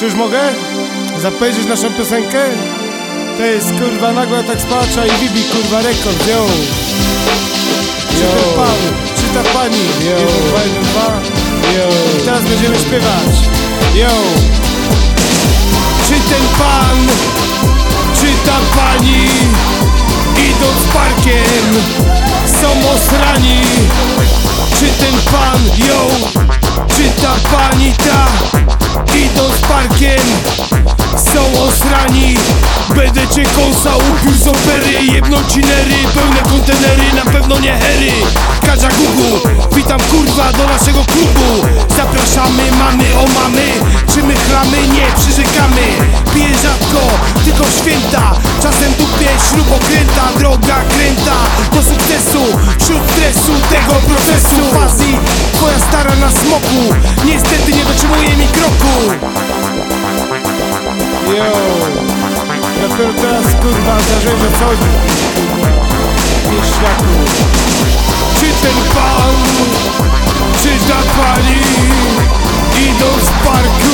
Czy już mogę? Zapejrzysz naszą piosenkę? To jest kurwa nagła tak spacza i Bibi kurwa rekord, yo Czy ten pan, czy ta pani? Yo. Jeden, dwa, jeden, dwa Yo. I teraz będziemy śpiewać Yo Czy ten pan, czy ta pani Idąc parkiem są osrani Czy ten pan, yo Czy ta pani, ta Idąc są Będę cię kąsał, upiór z opery. Jedną ci nery, pełne kontenery Na pewno nie hery. Kadża Gugu, witam kurwa do naszego klubu. Zapraszamy, mamy o mamy. Czy my chlamy? Nie, przyrzekamy. Piję rzadko, tylko w święta. Czasem dupię śrubokręta Droga kręta. Do sukcesu Wśród stresu tego procesu. Fazy, twoja stara na smoku. Niestety nie dotrzymuje mi kroku. Yo Dopiero teraz kurwa zdarzyłem, że wchodzi Kurwa Wieśniaku Czy ten pan Czy ta pani Idąc z parku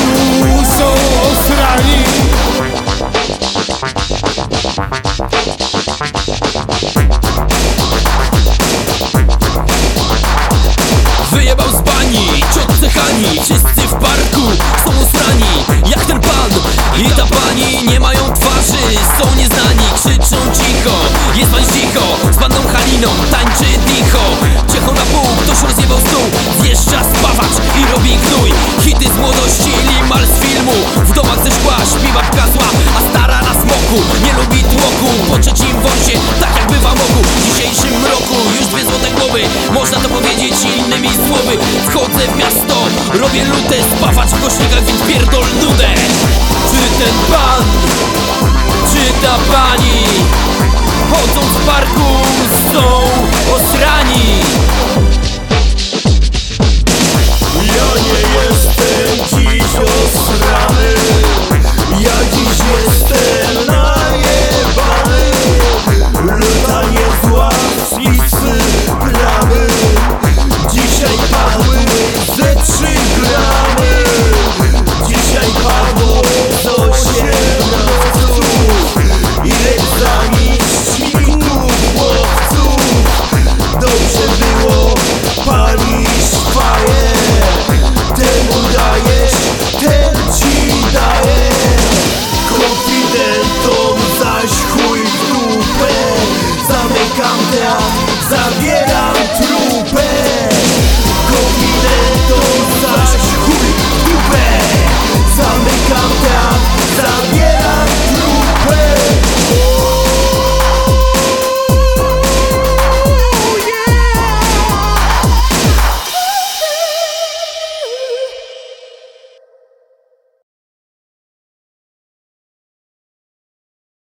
Są osrani? Wyjebał z bani, ciot cechani Wszyscy w parku są usrani Jak ten pan i ta pani Nie mają nie lubi tłoku. Po trzecim wąsie, tak jak bywa mogu W dzisiejszym roku już dwie złote głowy. Można to powiedzieć innymi słowy. Wchodzę w miasto, robię lutę Spawacz w kośnikach, więc pierdol nudę. Czy ten pan, czy ta pani? Chodząc w parku są osrani Tam zabiera.